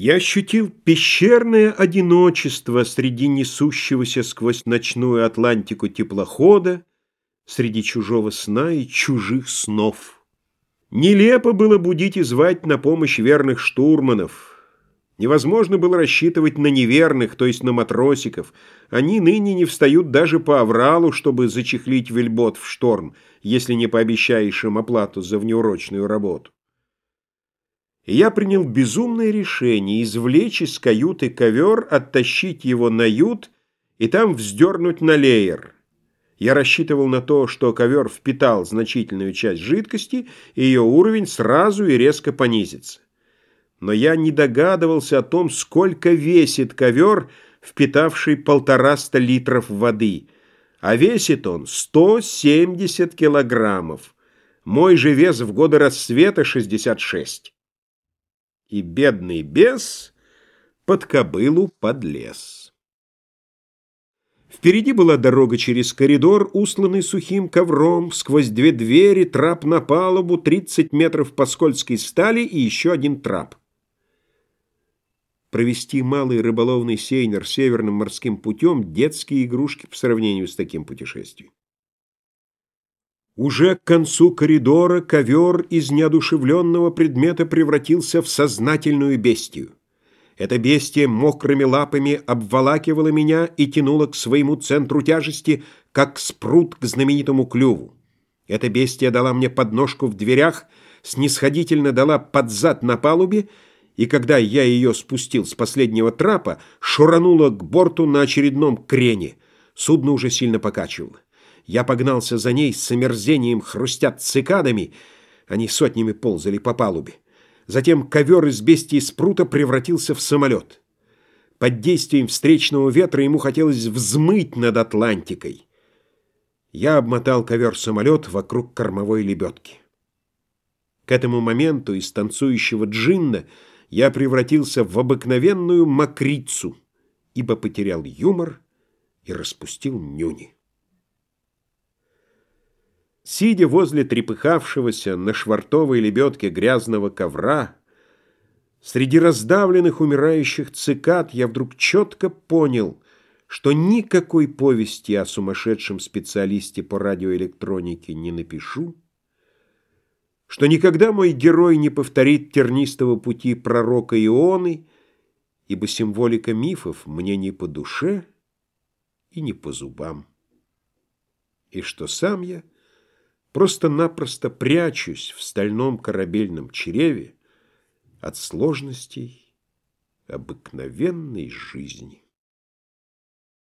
Я ощутил пещерное одиночество среди несущегося сквозь ночную Атлантику теплохода, среди чужого сна и чужих снов. Нелепо было будить и звать на помощь верных штурманов. Невозможно было рассчитывать на неверных, то есть на матросиков. Они ныне не встают даже по авралу, чтобы зачехлить вельбот в шторм, если не пообещаешь им оплату за внеурочную работу я принял безумное решение извлечь из каюты ковер, оттащить его на ют и там вздернуть на леер. Я рассчитывал на то, что ковер впитал значительную часть жидкости, и ее уровень сразу и резко понизится. Но я не догадывался о том, сколько весит ковер, впитавший полтораста литров воды, а весит он 170 килограммов. Мой же вес в годы рассвета 66 и бедный бес под кобылу подлез. Впереди была дорога через коридор, усланный сухим ковром, сквозь две двери, трап на палубу, 30 метров по скользкой стали и еще один трап. Провести малый рыболовный сейнер северным морским путем – детские игрушки по сравнению с таким путешествием. Уже к концу коридора ковер из неодушевленного предмета превратился в сознательную бестию. Это бестия мокрыми лапами обволакивала меня и тянула к своему центру тяжести, как спрут к знаменитому клюву. Эта бестия дала мне подножку в дверях, снисходительно дала под зад на палубе, и когда я ее спустил с последнего трапа, шуранула к борту на очередном крене. Судно уже сильно покачивало. Я погнался за ней с омерзением, хрустят цикадами. Они сотнями ползали по палубе. Затем ковер из бестии спрута превратился в самолет. Под действием встречного ветра ему хотелось взмыть над Атлантикой. Я обмотал ковер-самолет вокруг кормовой лебедки. К этому моменту из танцующего джинна я превратился в обыкновенную мокрицу, ибо потерял юмор и распустил нюни. Сидя возле трепыхавшегося на швартовой лебедке грязного ковра, среди раздавленных умирающих цикад я вдруг четко понял, что никакой повести о сумасшедшем специалисте по радиоэлектронике не напишу, что никогда мой герой не повторит тернистого пути пророка Ионы, ибо символика мифов мне не по душе и не по зубам, и что сам я — просто-напросто прячусь в стальном корабельном чреве от сложностей обыкновенной жизни.